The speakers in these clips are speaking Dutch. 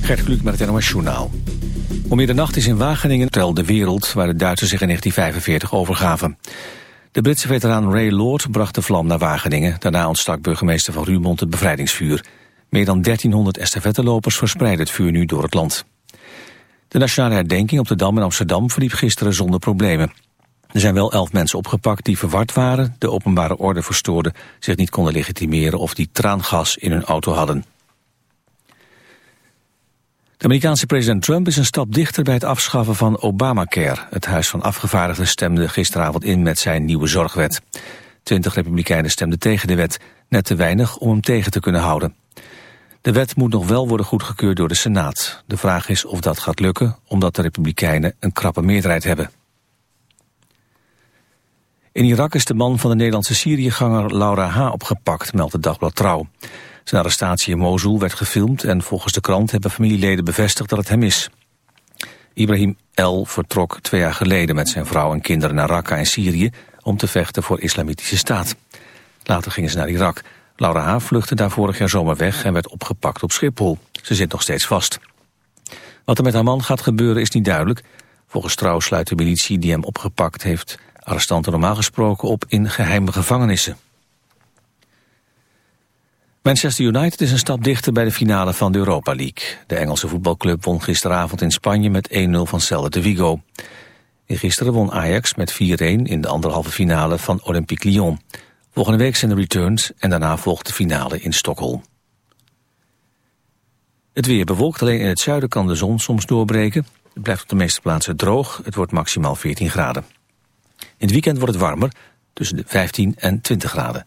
Gert Kluk met het NOS Journaal. Om middernacht is in Wageningen tel de wereld... waar de Duitsers zich in 1945 overgaven. De Britse veteraan Ray Lord bracht de vlam naar Wageningen. Daarna ontstak burgemeester van Ruurmond het bevrijdingsvuur. Meer dan 1300 estafettelopers verspreiden het vuur nu door het land. De nationale herdenking op de Dam in Amsterdam verliep gisteren zonder problemen. Er zijn wel elf mensen opgepakt die verward waren, de openbare orde verstoorden, zich niet konden legitimeren of die traangas in hun auto hadden. De Amerikaanse president Trump is een stap dichter bij het afschaffen van Obamacare. Het Huis van Afgevaardigden stemde gisteravond in met zijn nieuwe zorgwet. Twintig republikeinen stemden tegen de wet, net te weinig om hem tegen te kunnen houden. De wet moet nog wel worden goedgekeurd door de Senaat. De vraag is of dat gaat lukken, omdat de republikeinen een krappe meerderheid hebben. In Irak is de man van de Nederlandse Syriëganger Laura H. opgepakt, meldt het dagblad Trouw. Zijn arrestatie in Mosul werd gefilmd en volgens de krant hebben familieleden bevestigd dat het hem is. Ibrahim L. vertrok twee jaar geleden met zijn vrouw en kinderen naar Raqqa in Syrië om te vechten voor islamitische staat. Later gingen ze naar Irak. Laura H. vluchtte daar vorig jaar zomer weg en werd opgepakt op Schiphol. Ze zit nog steeds vast. Wat er met haar man gaat gebeuren is niet duidelijk. Volgens Trouw sluit de militie die hem opgepakt heeft arrestanten normaal gesproken op in geheime gevangenissen. Manchester United is een stap dichter bij de finale van de Europa League. De Engelse voetbalclub won gisteravond in Spanje met 1-0 van Celta de Vigo. En gisteren won Ajax met 4-1 in de anderhalve finale van Olympique Lyon. Volgende week zijn de returns en daarna volgt de finale in Stockholm. Het weer bewolkt, alleen in het zuiden kan de zon soms doorbreken. Het blijft op de meeste plaatsen droog, het wordt maximaal 14 graden. In het weekend wordt het warmer, tussen de 15 en 20 graden.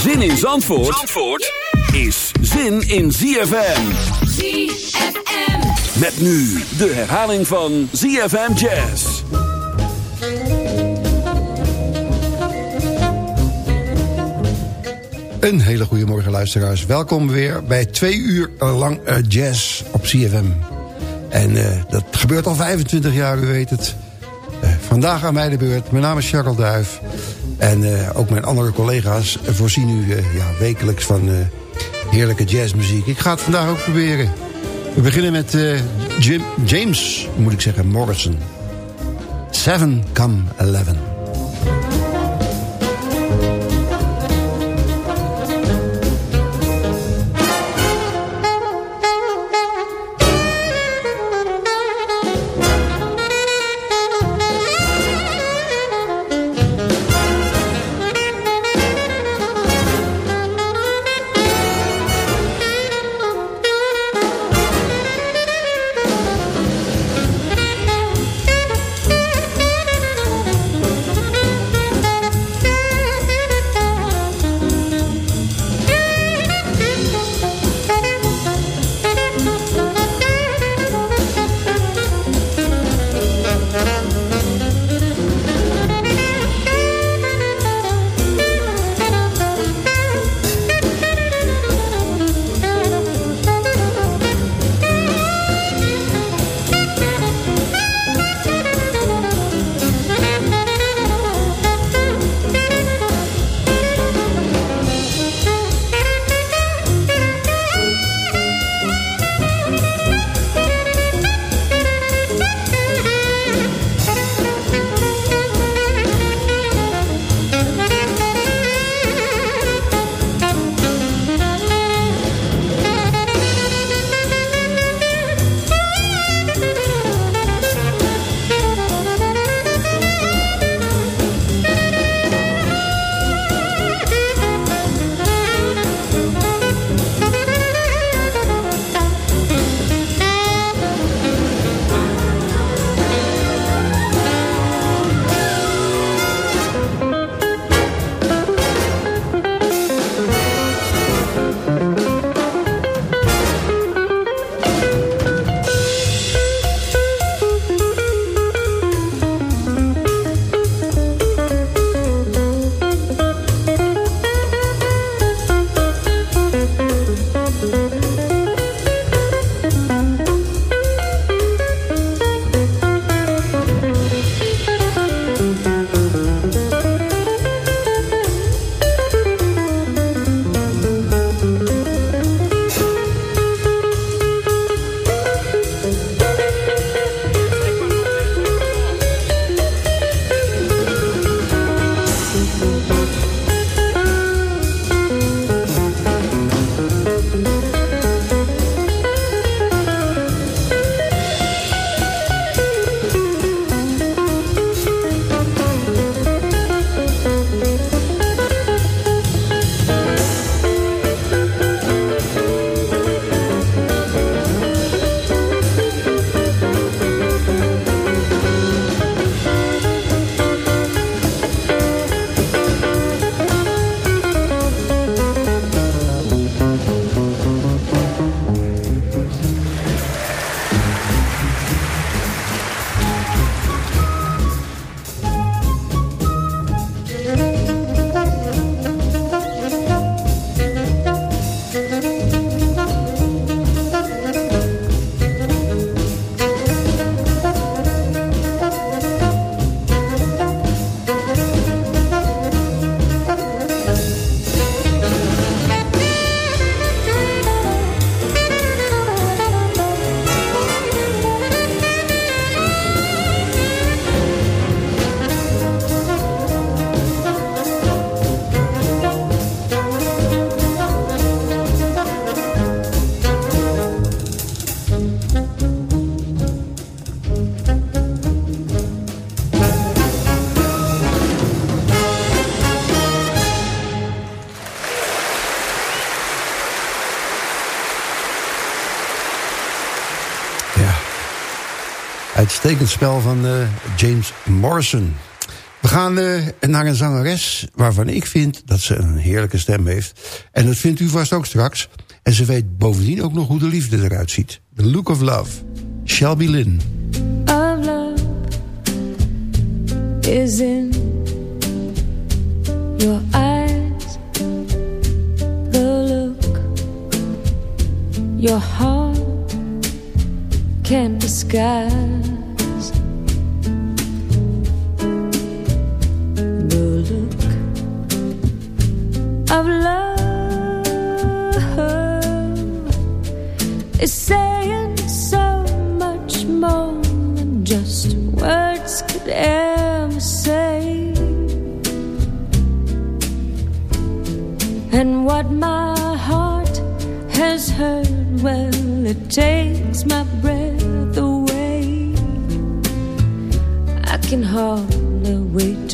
Zin in Zandvoort, Zandvoort is zin in ZFM. ZFM. Met nu de herhaling van ZFM Jazz. Een hele goede morgen luisteraars. Welkom weer bij twee uur lang uh, jazz op CFM. En uh, dat gebeurt al 25 jaar, u weet het. Uh, vandaag aan mij de beurt. Mijn naam is Charles Duif. En ook mijn andere collega's voorzien u ja, wekelijks van heerlijke jazzmuziek. Ik ga het vandaag ook proberen. We beginnen met Jim, James, moet ik zeggen, Morrison. Seven come eleven. Uitstekend spel van uh, James Morrison. We gaan uh, naar een zangeres waarvan ik vind dat ze een heerlijke stem heeft. En dat vindt u vast ook straks. En ze weet bovendien ook nog hoe de liefde eruit ziet. The Look of Love. Shelby Lynn. Of love is in your eyes. The look your heart can't disguise. And what my heart has heard, well, it takes my breath away. I can hardly wait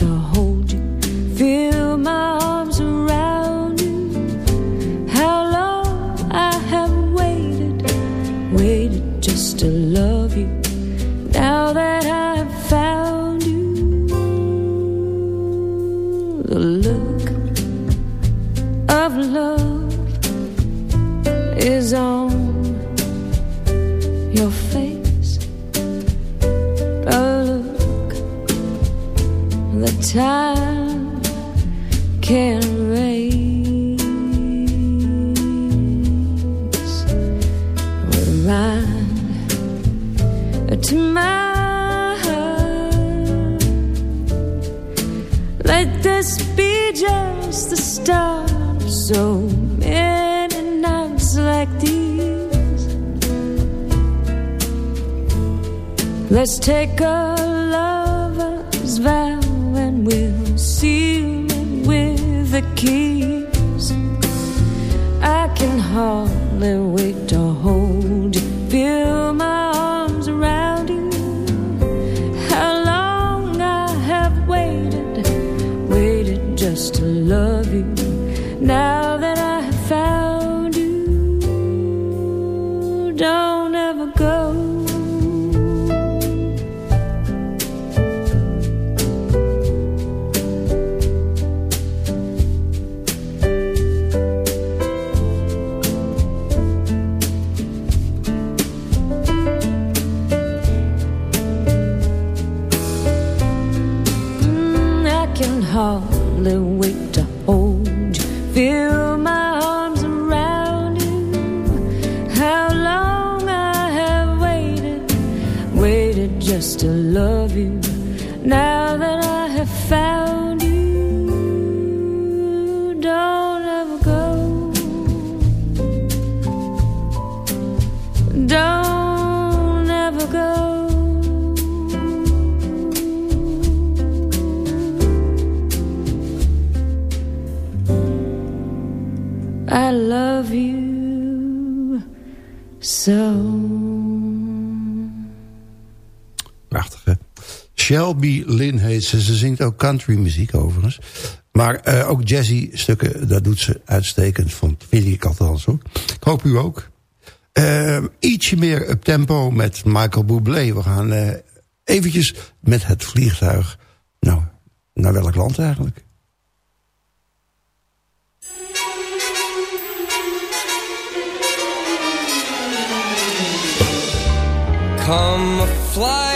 time can erase. Remind to my heart. Let this be just the start so many nights like these. Let's take a keys. I can hardly wait to hold all the way. Shelby Lynn heet ze. Ze zingt ook country muziek overigens. Maar uh, ook jazzy stukken, dat doet ze uitstekend. Vond, vind ik althans hoor. Ik hoop u ook. Uh, ietsje meer up tempo met Michael Bublé. We gaan uh, eventjes met het vliegtuig. Nou, naar welk land eigenlijk? Come fly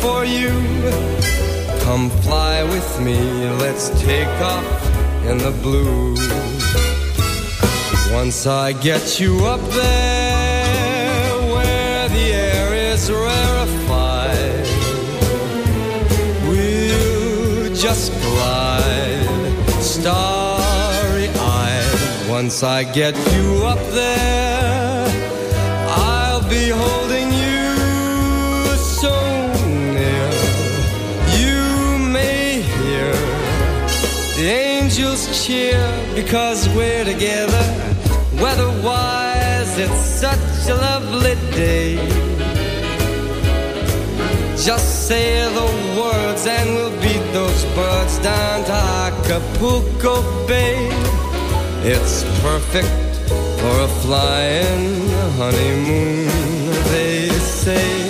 for you. Come fly with me, let's take off in the blue. Once I get you up there where the air is rarefied, we'll just glide starry-eyed. Once I get you up there because we're together. Weather-wise, it's such a lovely day. Just say the words and we'll beat those birds down to Acapulco Bay. It's perfect for a flying honeymoon, they say.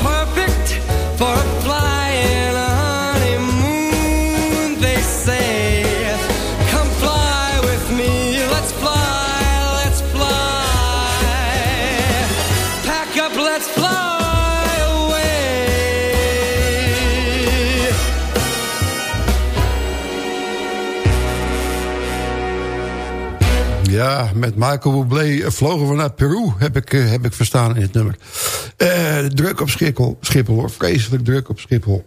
Ja, met Michael Bublé vlogen we naar Peru, heb ik, eh, heb ik verstaan in het nummer. Eh, druk op Schiphol, Schiphol hoor, vreselijk druk op Schiphol.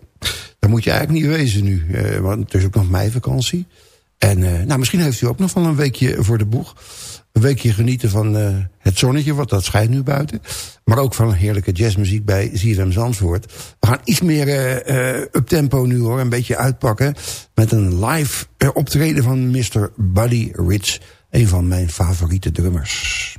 Daar moet je eigenlijk niet wezen nu, eh, want het is ook nog meivakantie. En eh, nou, misschien heeft u ook nog wel een weekje voor de boeg. Een weekje genieten van het zonnetje, want dat schijnt nu buiten. Maar ook van heerlijke jazzmuziek bij ZFM Zandvoort. We gaan iets meer eh, eh, up tempo nu hoor, een beetje uitpakken. Met een live optreden van Mr. Buddy Rich. Een van mijn favoriete drummers.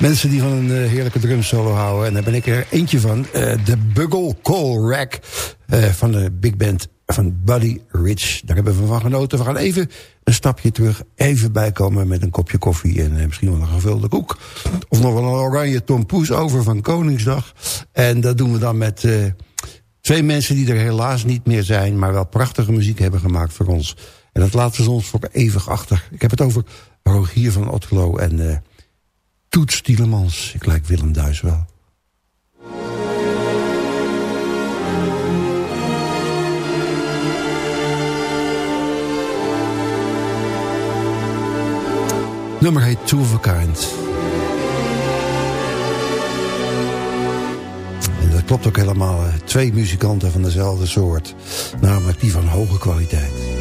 Mensen die van een uh, heerlijke drumsolo houden. En daar ben ik er eentje van. Uh, de Bugle Call Rack uh, van de big band van Buddy Rich. Daar hebben we van genoten. We gaan even een stapje terug. Even bijkomen met een kopje koffie en misschien wel een gevulde koek. Of nog wel een oranje tompoes over van Koningsdag. En dat doen we dan met twee mensen die er helaas niet meer zijn... maar wel prachtige muziek hebben gemaakt voor ons. En dat laten ze ons voor eeuwig achter. Ik heb het over Rogier van Otterlo en Toets Tielemans. Ik lijk Willem Duis wel. Nummer heet Two of a Kind. En dat klopt ook helemaal. Twee muzikanten van dezelfde soort. Namelijk die van hoge kwaliteit.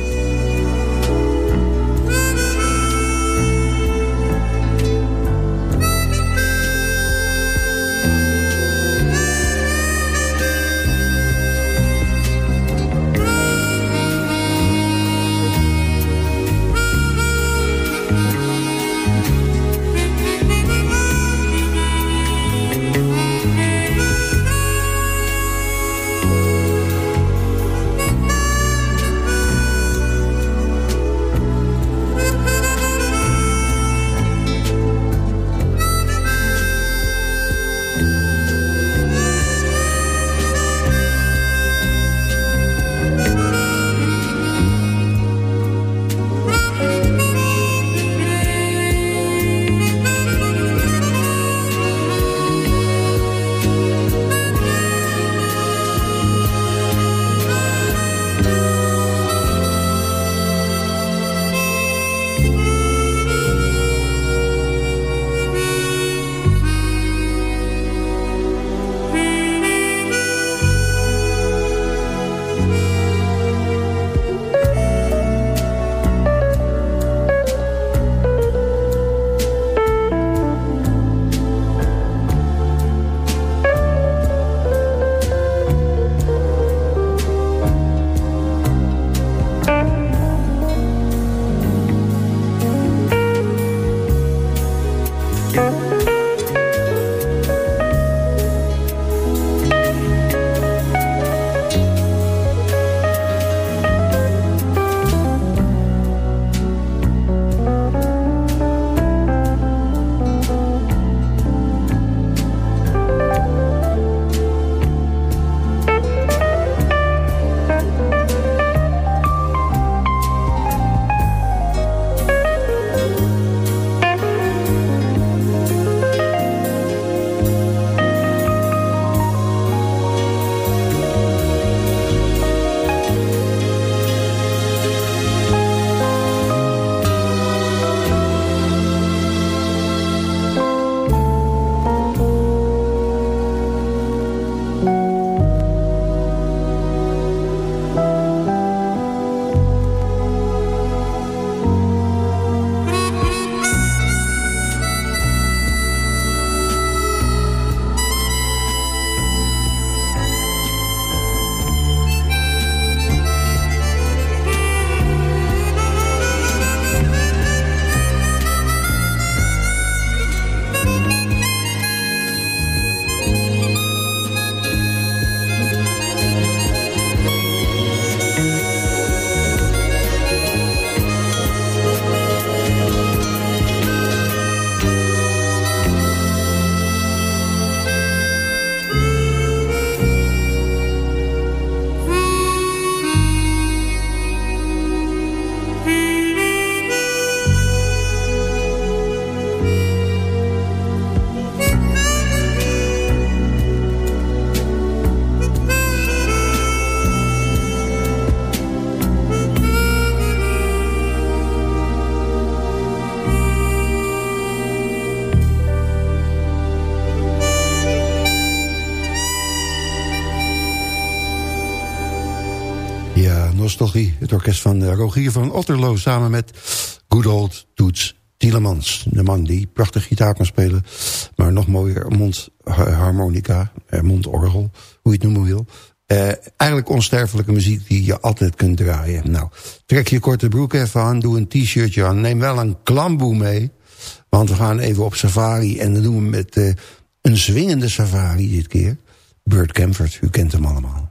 Het orkest van eh, Rogier van Otterlo samen met good old Toets Tielemans. De man die prachtig gitaar kan spelen. Maar nog mooier mondharmonica, eh, mondorgel, hoe je het noemen wil. Eh, eigenlijk onsterfelijke muziek die je altijd kunt draaien. Nou, trek je korte broek even aan, doe een t-shirtje aan. Neem wel een klamboe mee. Want we gaan even op safari en dat doen we met een zwingende safari dit keer. Burt Camford, u kent hem allemaal.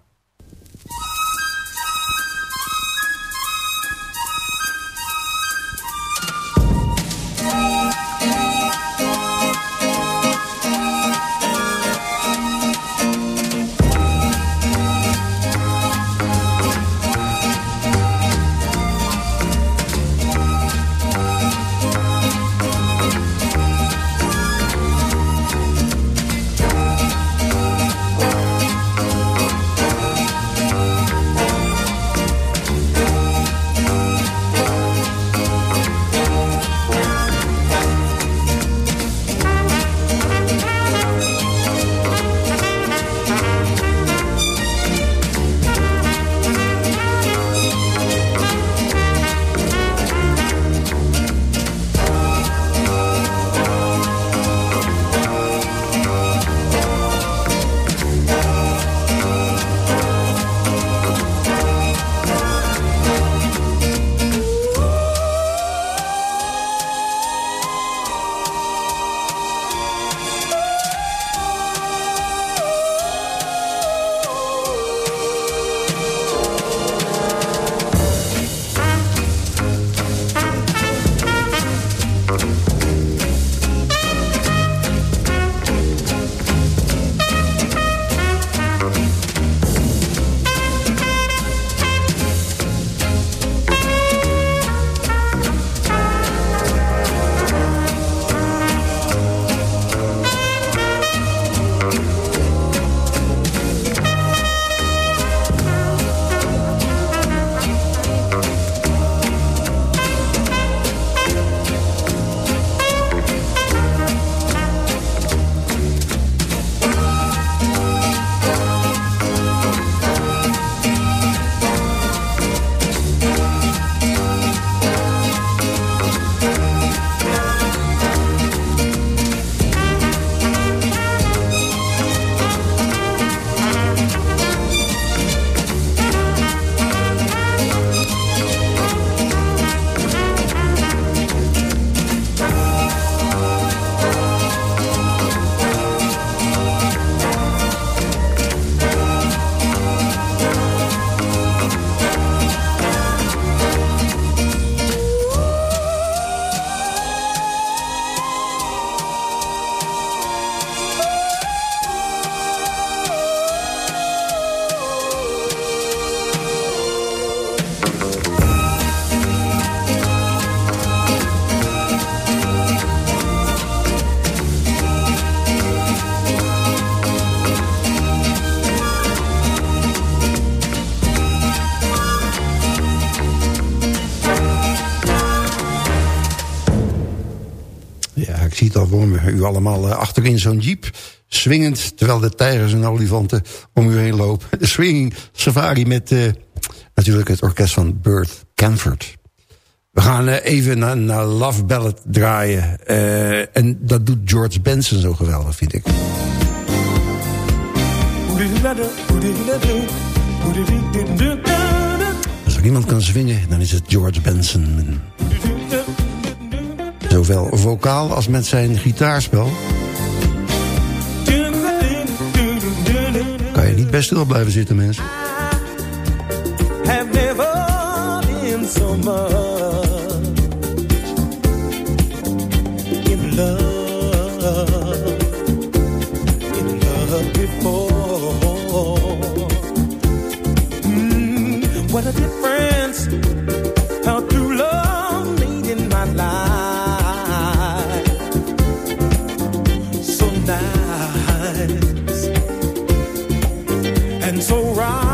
Eh, achterin zo'n jeep. Swingend, terwijl de tijgers en olifanten om u heen lopen. De swinging safari met uh, natuurlijk het orkest van Burt Camford. We gaan uh, even naar, Love Ballad draaien. En dat doet George Benson zo geweldig, vind ik. Als er iemand kan swingen, dan is het George Benson. Zowel vocaal als met zijn gitaarspel. Kan je niet best stil blijven zitten, mensen. What a difference so right.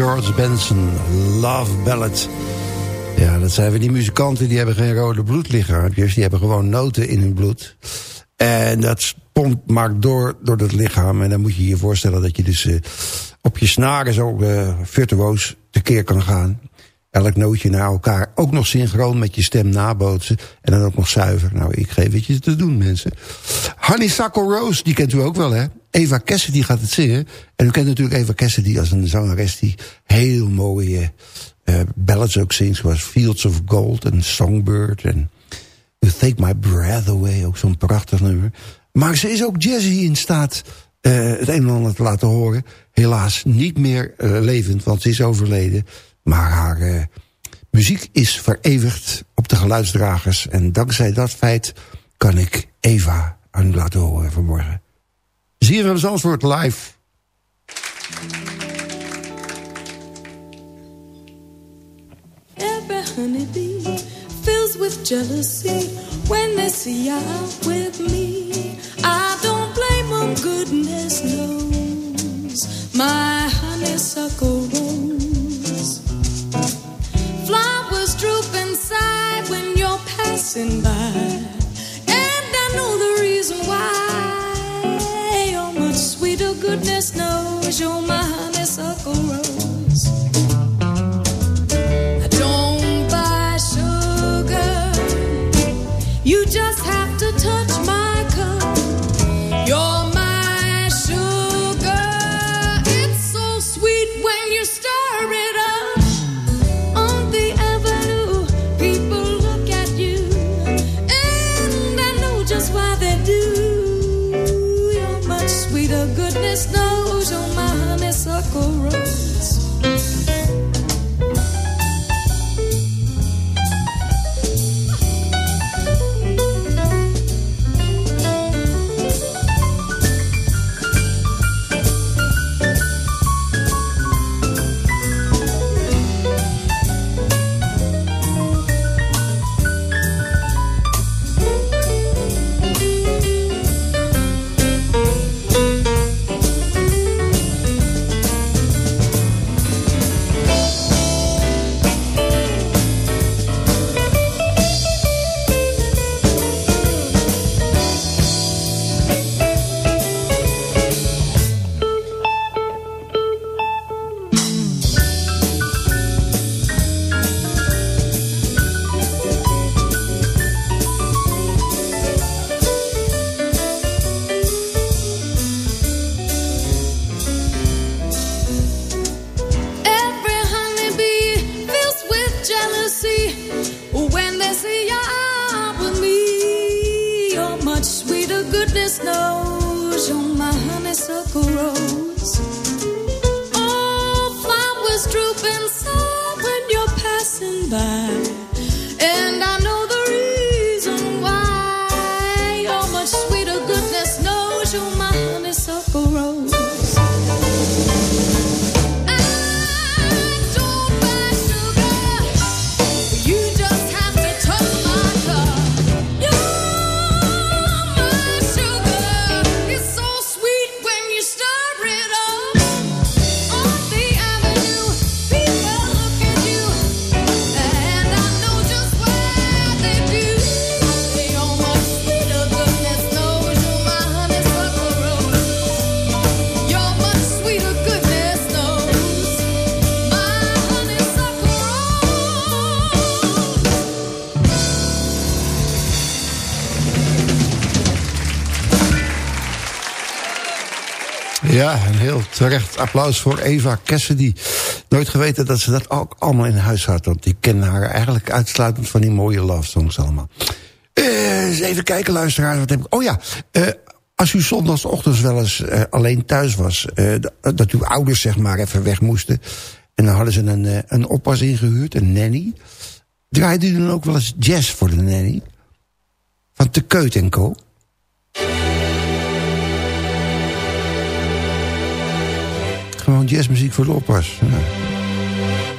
George Benson, Love Ballad. Ja, dat zijn we die muzikanten, die hebben geen rode bloedlichaampjes. Die hebben gewoon noten in hun bloed. En dat pompt maakt door, door dat lichaam. En dan moet je je voorstellen dat je dus eh, op je snaren zo eh, virtuoos tekeer kan gaan. Elk nootje naar elkaar. Ook nog synchroon met je stem nabootsen. En dan ook nog zuiver. Nou, ik geef het je te doen, mensen. Honeysuckle Rose, die kent u ook wel, hè? Eva Cassidy gaat het zingen. En u kent natuurlijk Eva Cassidy als een zangeres... die heel mooie eh ballads ook zingt. Zoals Fields of Gold en Songbird. En You Take My Breath Away, ook zo'n prachtig nummer. Maar ze is ook jazzy in staat eh, het een en ander te laten horen. Helaas niet meer eh, levend, want ze is overleden. Maar haar muziek is vereeuwigd op de geluidsdragers. En dankzij dat feit kan ik Eva aan u laten horen vanmorgen. Van Zandvoort live. Every honeybee fills with jealousy when they see you with me. I don't blame them, goodness knows. My honeysuckle rose. Flowers droop inside when you're passing by. And I know the reason why. You're much sweeter, goodness knows. You're my honeysuckle rose. Terecht applaus voor Eva Cassidy. Nooit geweten dat ze dat ook allemaal in huis had. Want ik ken haar eigenlijk uitsluitend van die mooie love songs allemaal. Uh, eens even kijken, luisteraars. Wat heb ik? Oh ja, uh, als u zondagochtends wel eens uh, alleen thuis was... dat uw ouders zeg maar even weg moesten... en dan hadden ze een, een oppas ingehuurd, een nanny... draaide u dan ook wel eens jazz voor de nanny? Van Te Keut en Co. Gewoon jazzmuziek voor de oppas. Ja.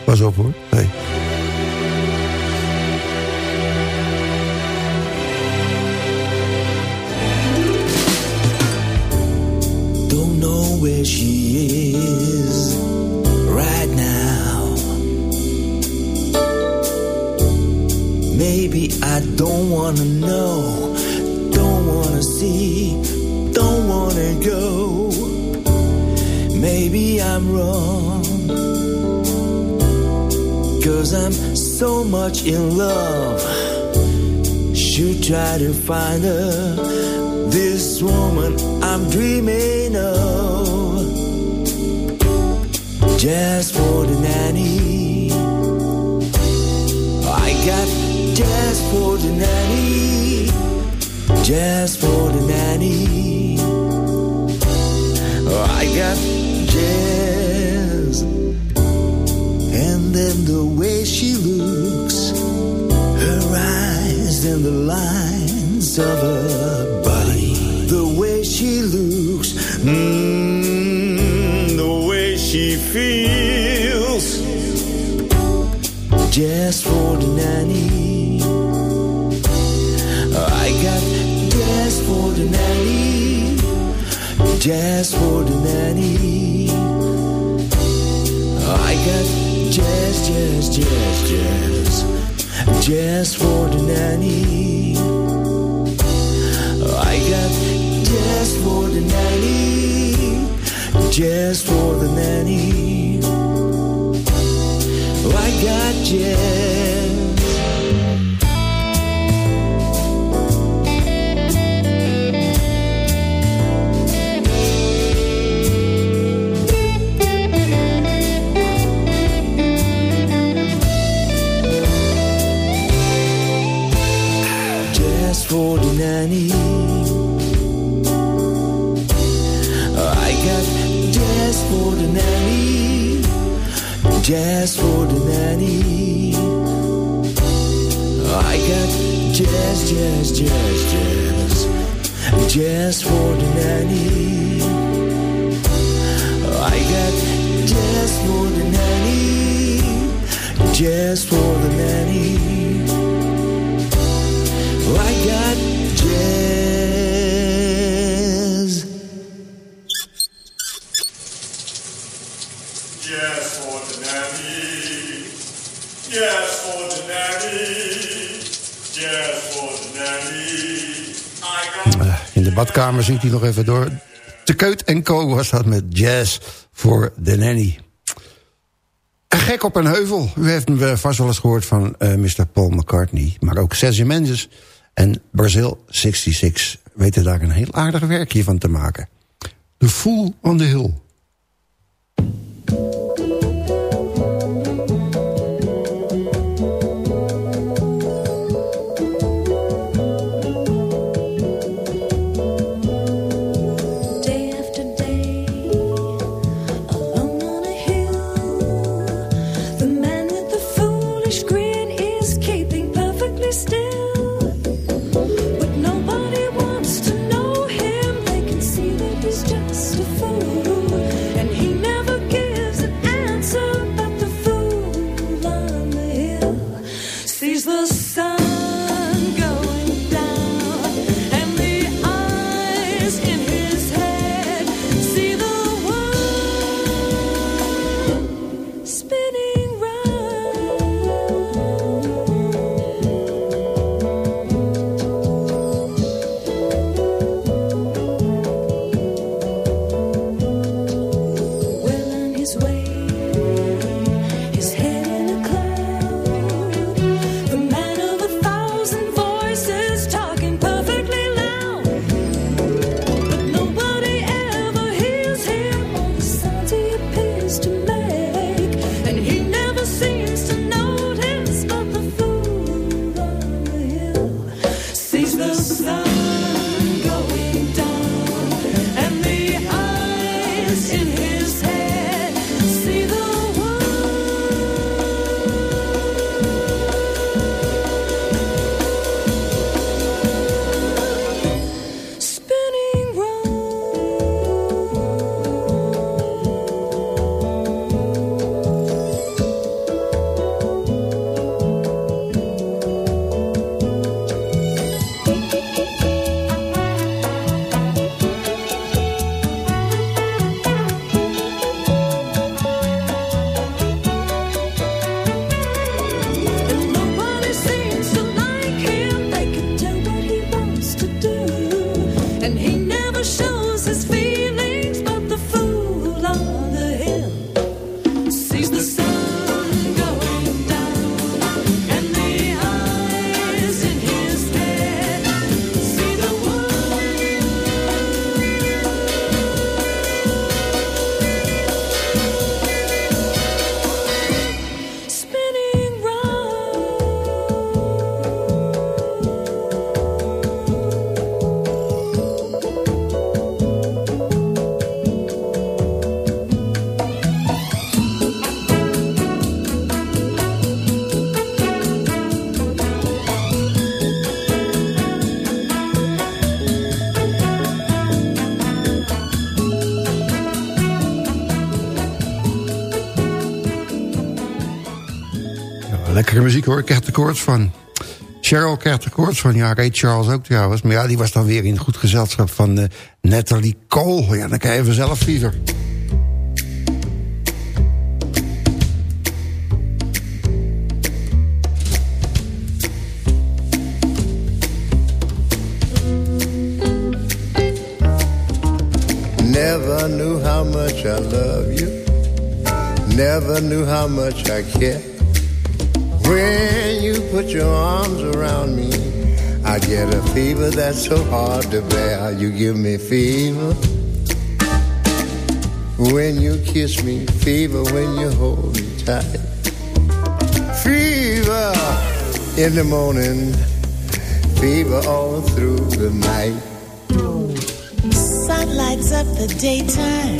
Pas op hoor. Hey. Don't know where she is right now. Maybe I don't wanna know, don't wanna see, don't wanna go. Maybe I'm wrong. Cause I'm so much in love. Should try to find her. This woman I'm dreaming of. Just for the nanny. I got just for the nanny. Just for the nanny. I got jazz. And then the way she looks, her eyes and the lines of her body, the way she looks, mm, the way she feels. Just for the nanny, I got just for the nanny, just for the nanny. Got jazz, jazz, jazz, jazz, jazz for the nanny. I got jazz for the nanny, jazz for the nanny. I got jazz. For. I got just for the nanny. Just for the nanny. I got jazz, jazz, jazz, jazz. Just for the nanny. I got just for the nanny. Just for the nanny. In de badkamer zingt hij nog even door. Te Keut en Co was dat met jazz voor de nanny. Gek op een heuvel. U heeft hem eh, vast wel eens gehoord van eh, Mr. Paul McCartney. Maar ook Sergio Mendes en Brazil 66 weten daar een heel aardig werkje van te maken. The Fool on the Hill. Lekkere muziek hoor. Ik krijg er koorts van. Cheryl krijgt er koorts van. Ja, Ray Charles ook trouwens. Maar ja, die was dan weer in goed gezelschap van uh, Natalie Cole. Ja, dan krijg je vanzelf fever. Never knew how much I love you. Never knew how much I care. When you put your arms around me, I get a fever that's so hard to bear. You give me fever when you kiss me, fever when you hold me tight. Fever in the morning, fever all through the night. Sun lights up the daytime,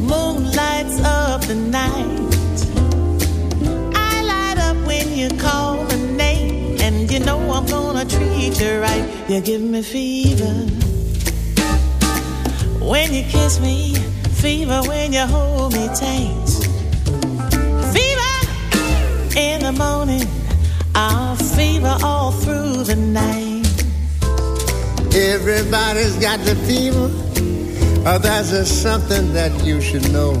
moon lights up the night you call my name, and you know I'm gonna treat you right. You give me fever when you kiss me, fever when you hold me tight. Fever in the morning, I'll fever all through the night. Everybody's got the fever. Oh, that's just something that you should know.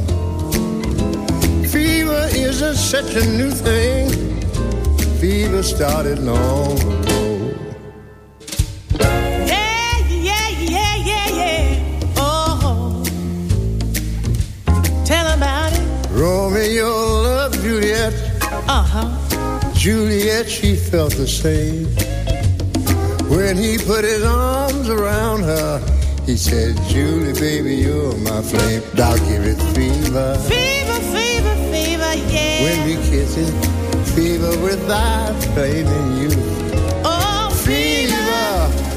Fever isn't such a new thing fever started long ago. Yeah, yeah, yeah, yeah, yeah. Oh, tell about it. Romeo loved Juliet. Uh huh. Juliet, she felt the same. When he put his arms around her, he said, Julie, baby, you're my flame. I'll give it fever. Fever, fever, fever, yeah. When we kiss it fever without blaming you. Oh, fever,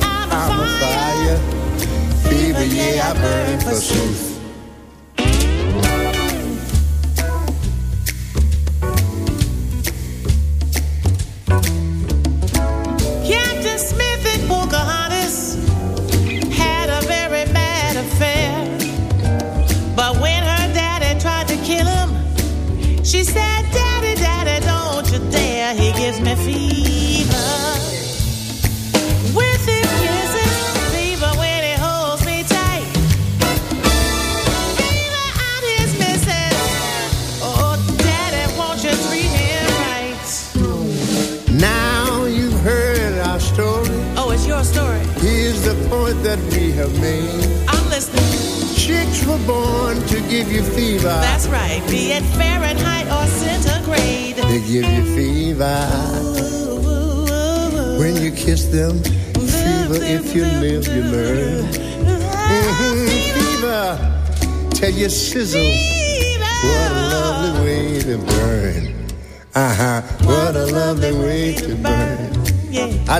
I'm, I'm a fire. Fever, yeah, I burn for truth.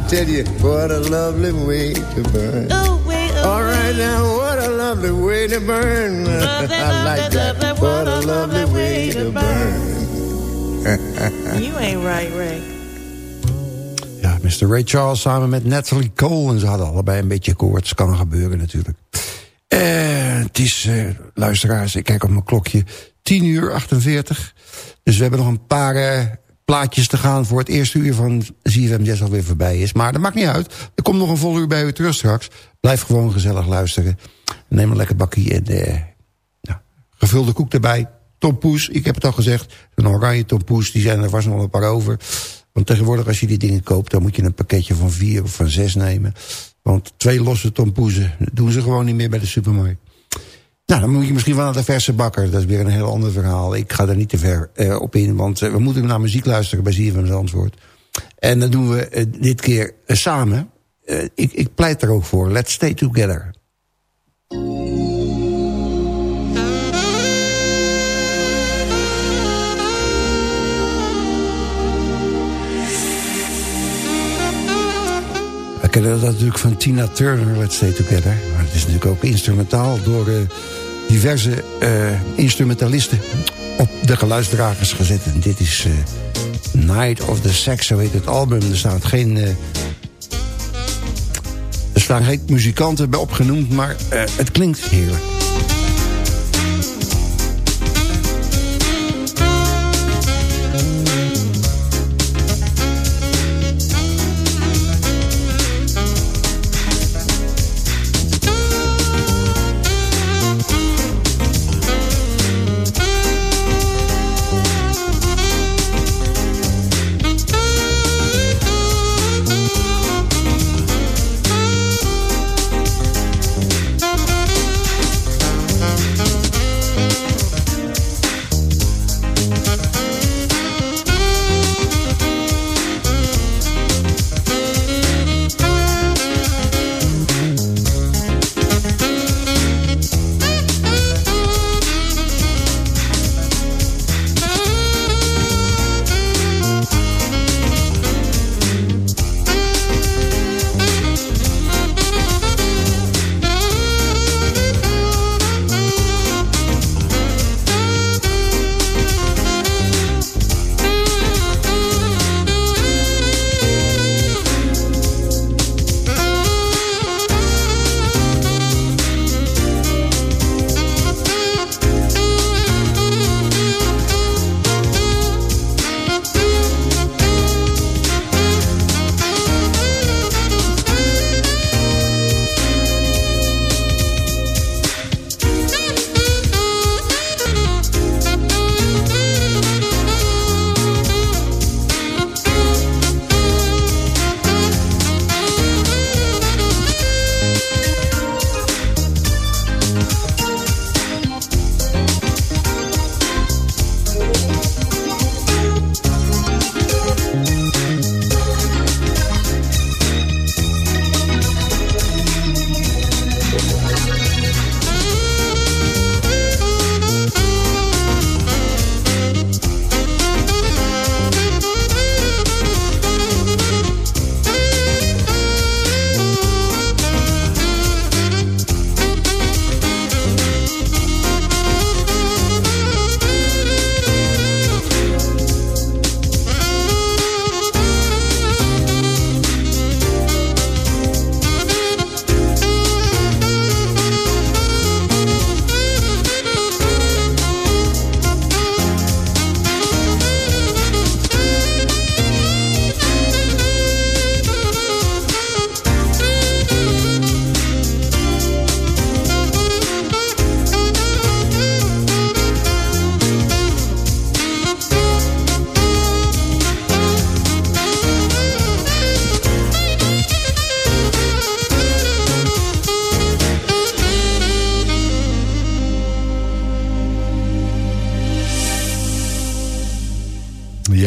Tell you, what a lovely way to burn. All right now, what a lovely way to burn. Lovely, I like lovely, that. Lovely, what a lovely way to burn. you ain't right, Ray. Ja, Mr. Ray Charles samen met Natalie Cole. En ze hadden allebei een beetje koorts. Kan gebeuren natuurlijk. Uh, het is, uh, luisteraars, ik kijk op mijn klokje. 10 uur 48. Dus we hebben nog een paar... Uh, plaatjes te gaan voor het eerste uur van ZFM Jazz alweer voorbij is. Maar dat maakt niet uit. Er komt nog een vol uur bij u terug straks. Blijf gewoon gezellig luisteren. Neem een lekker bakkie en nou, gevulde koek erbij. Tompoes, ik heb het al gezegd. Een oranje tompoes, die zijn er vast nog een paar over. Want tegenwoordig als je die dingen koopt... dan moet je een pakketje van vier of van zes nemen. Want twee losse tompoezen doen ze gewoon niet meer bij de supermarkt. Nou, dan moet je misschien wel naar de verse bakker. Dat is weer een heel ander verhaal. Ik ga daar niet te ver uh, op in, want uh, we moeten naar muziek luisteren bij ZFM antwoord. En dat doen we uh, dit keer samen. ik, ik pleit er ook voor. Let's stay together. We kennen dat natuurlijk van Tina Turner, Let's Stay Together. Maar het is natuurlijk ook instrumentaal door diverse uh, instrumentalisten op de geluidsdragers gezet. En dit is uh, Night of the Sex, zo heet het album. Er staat geen... Uh, er staan geen muzikanten bij opgenoemd, maar het klinkt heerlijk.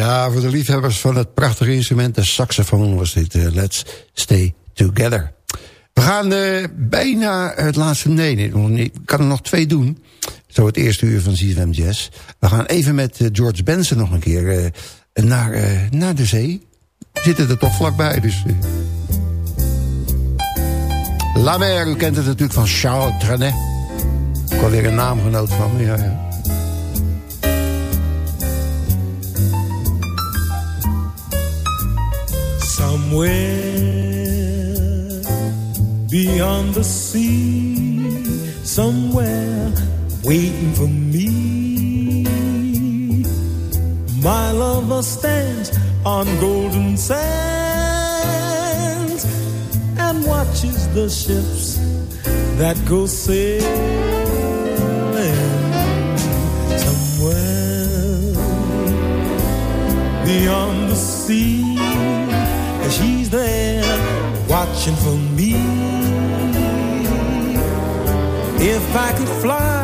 Ja, voor de liefhebbers van het prachtige instrument, de saxofoon, was dit uh, Let's Stay Together. We gaan uh, bijna het laatste... Nee, nee, ik kan er nog twee doen. Zo het eerste uur van CFM Jazz. We gaan even met uh, George Benson nog een keer naar, naar de zee. We zitten er toch vlakbij, dus... La Mer, u kent het natuurlijk van Charles Trenet. Ik alweer een naamgenoot van ja. Somewhere beyond the sea, somewhere waiting for me. My lover stands on golden sands and watches the ships that go sailing somewhere beyond the sea she's there watching for me. If I could fly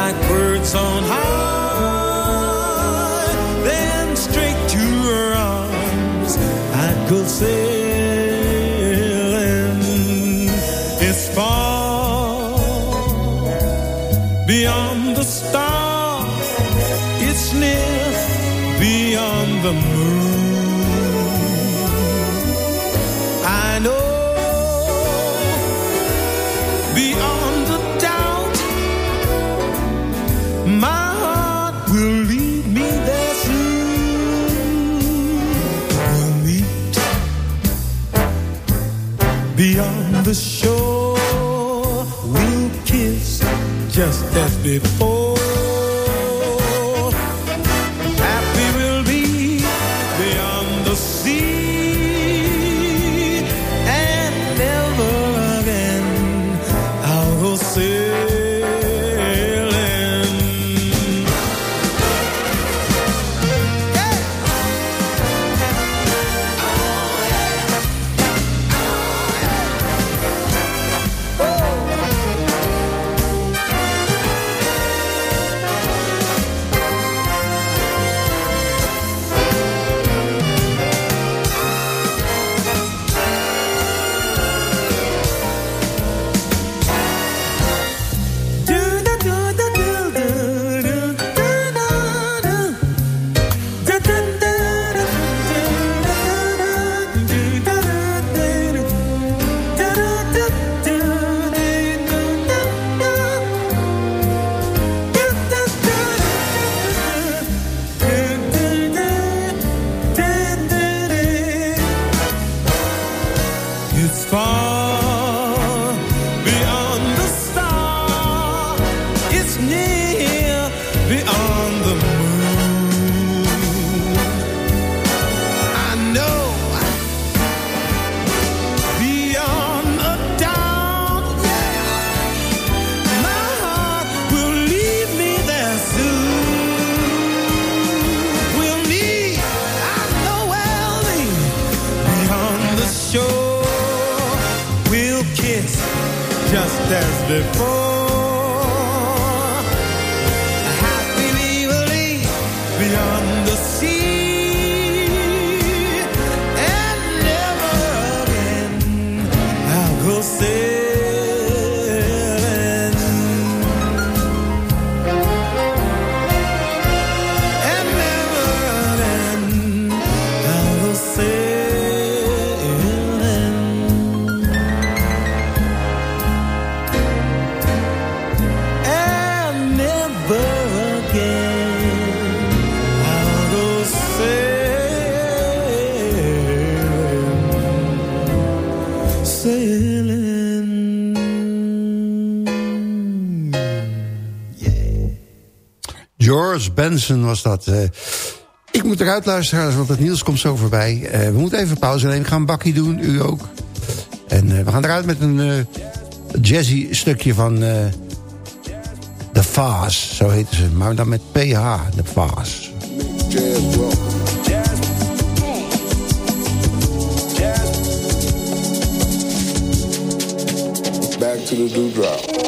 like birds on high, then straight to her arms I'd go sailing. It's far beyond the stars, it's near beyond the moon. The shore. We'll kiss just as before. before. Happy evilly beyond. Benson was dat. Uh, ik moet eruit luisteren, want het nieuws komt zo voorbij. Uh, we moeten even pauze nemen. Ik ga een bakje doen, u ook. En uh, we gaan eruit met een jazzy stukje van The Faz, zo heten ze. Maar dan met PH, The Faz. Back to the dewdrop.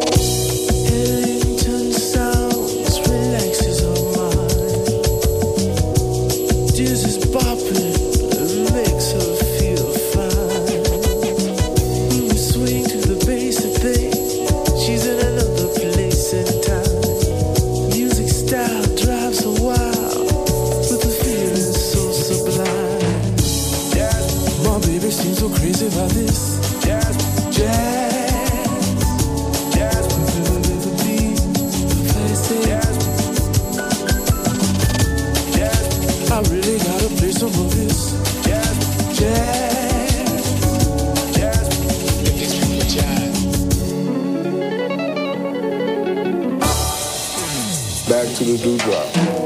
some of this jazz, jazz, jazz. It jazz. Back to the dewdrop.